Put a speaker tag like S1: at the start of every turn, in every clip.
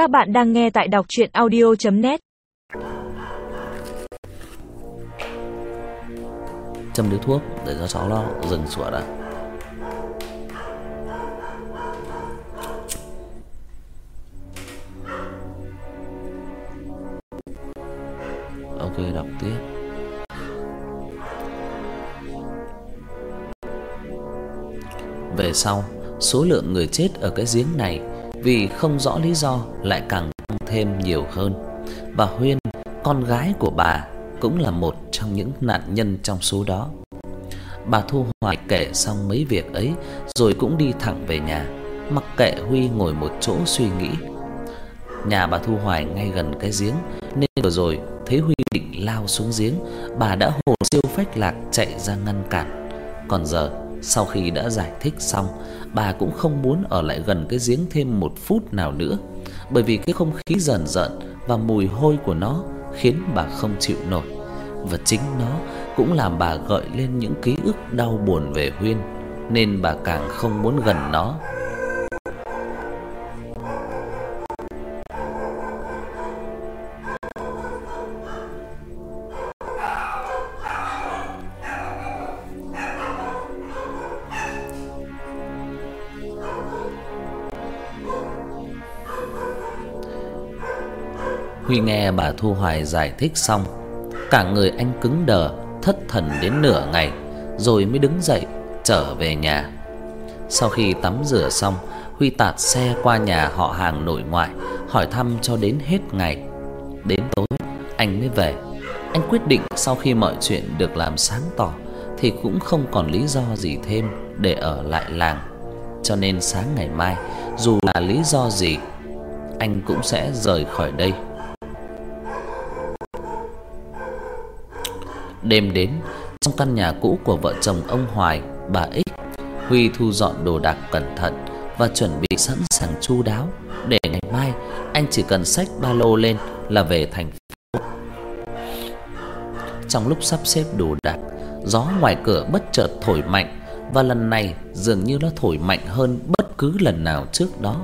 S1: Các bạn đang nghe tại đọc chuyện audio.net
S2: Châm điếu thuốc để cho cháu lo dừng sủa đã. Ok đọc tiếp. Về sau, số lượng người chết ở cái giếng này vì không rõ lý do lại càng tăng thêm nhiều hơn. Bà Huyên, con gái của bà, cũng là một trong những nạn nhân trong số đó. Bà Thu Hoài kể xong mấy việc ấy rồi cũng đi thẳng về nhà, mặc kệ Huy ngồi một chỗ suy nghĩ. Nhà bà Thu Hoài ngay gần cái giếng nên vừa rồi thấy Huy định lao xuống giếng, bà đã hồn siêu phách lạc chạy ra ngăn cản. Còn giờ sau khi đã giải thích xong, bà cũng không muốn ở lại gần cái giếng thêm một phút nào nữa, bởi vì cái không khí rợn rợn và mùi hôi của nó khiến bà không chịu nổi. Và chính nó cũng làm bà gợi lên những ký ức đau buồn về Huyên, nên bà càng không muốn gần nó. Huy nghe bà Thu Hoài giải thích xong, cả người anh cứng đờ, thất thần đến nửa ngày rồi mới đứng dậy trở về nhà. Sau khi tắm rửa xong, Huy tạt xe qua nhà họ hàng nội ngoại hỏi thăm cho đến hết ngày. Đến tối anh mới về. Anh quyết định sau khi mọi chuyện được làm sáng tỏ thì cũng không còn lý do gì thêm để ở lại làng. Cho nên sáng ngày mai, dù là lý do gì, anh cũng sẽ rời khỏi đây. Đêm đến, trong căn nhà cũ của vợ chồng ông Hoài, bà Ích, Huy thu dọn đồ đạc cẩn thận và chuẩn bị sẵn sàng chu đáo để ngày mai anh chỉ cần xách ba lô lên là về thành phố. Trong lúc sắp xếp đồ đạc, gió ngoài cửa bất chợt thổi mạnh và lần này dường như nó thổi mạnh hơn bất cứ lần nào trước đó.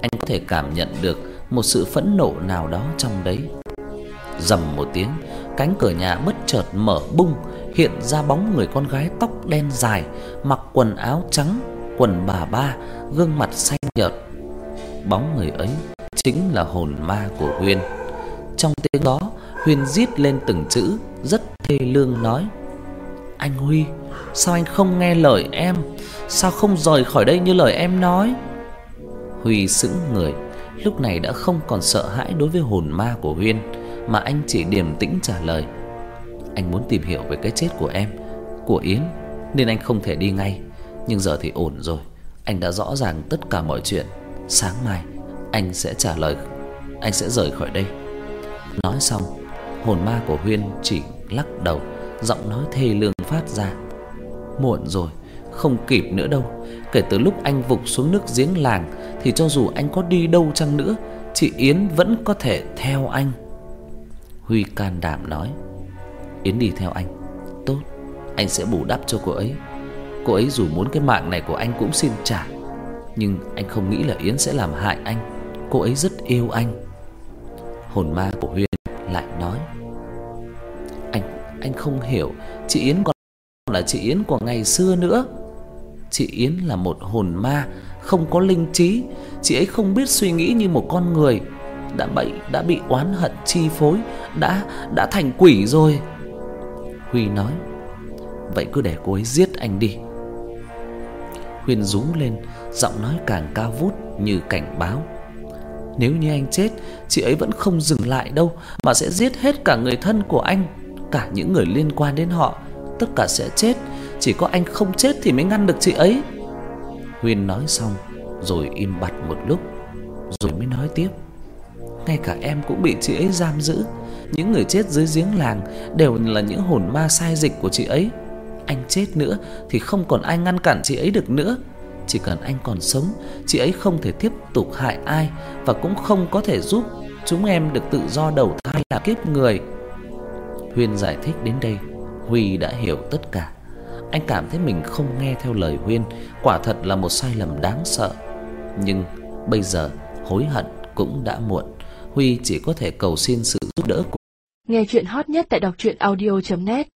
S2: Anh có thể cảm nhận được một sự phẫn nộ nào đó trong đấy. Rầm một tiếng, cánh cửa nhà bất chợt mở bung, hiện ra bóng người con gái tóc đen dài, mặc quần áo trắng, quần bà ba, gương mặt xanh nhợt. Bóng người ấy chính là hồn ma của Huyên. Trong tiếng đó, Huyên rít lên từng chữ rất thê lương nói: "Anh Huy, sao anh không nghe lời em? Sao không rời khỏi đây như lời em nói?" Huy sững người, lúc này đã không còn sợ hãi đối với hồn ma của Huyên mà anh chỉ điềm tĩnh trả lời. Anh muốn tìm hiểu về cái chết của em, của Yến nên anh không thể đi ngay, nhưng giờ thì ổn rồi. Anh đã rõ ràng tất cả mọi chuyện, sáng mai anh sẽ trả lời, anh sẽ rời khỏi đây. Nói xong, hồn ma của Huyên chỉ lắc đầu, giọng nói thê lương phát ra. Muộn rồi, không kịp nữa đâu. Kể từ lúc anh vụt xuống nước giếng làng thì cho dù anh có đi đâu chăng nữa, chị Yến vẫn có thể theo anh. Huy can đảm nói. Yến đi theo anh. Tốt, anh sẽ bù đắp cho cô ấy. Cô ấy dù muốn cái mạng này của anh cũng xin trả. Nhưng anh không nghĩ là Yến sẽ làm hại anh. Cô ấy rất yêu anh. Hồn ma của Huyên lại nói. Anh, anh không hiểu. Chị Yến còn là chị Yến của ngày xưa nữa. Chị Yến là một hồn ma Không có linh trí. Chị ấy không biết suy nghĩ như một con người đã bị đã bị oán hận chi phối, đã đã thành quỷ rồi." Huy nói. "Vậy cứ để cô ấy giết anh đi." Huyền rú lên, giọng nói càng cao vút như cảnh báo. Nếu như anh chết, chị ấy vẫn không dừng lại đâu mà sẽ giết hết cả người thân của anh, cả những người liên quan đến họ, tất cả sẽ chết, chỉ có anh không chết thì mới ngăn được chị ấy. Huyền nói xong rồi im bặt một lúc, rồi mới nói tiếp ngay cả em cũng bị chị ấy giam giữ. Những người chết dưới giếng làng đều là những hồn ma sai dịch của chị ấy. Anh chết nữa thì không còn ai ngăn cản chị ấy được nữa. Chỉ cần anh còn sống, chị ấy không thể tiếp tục hại ai và cũng không có thể giúp chúng em được tự do đầu thai là kiếp người. Huyên giải thích đến đây, Huy đã hiểu tất cả. Anh cảm thấy mình không nghe theo lời Huyên, quả thật là một sai lầm đáng sợ. Nhưng bây giờ hối hận cũng đã muộn. Huy chỉ có thể cầu xin sự giúp đỡ của
S3: Nghe chuyện hot nhất tại đọc truyện audio net.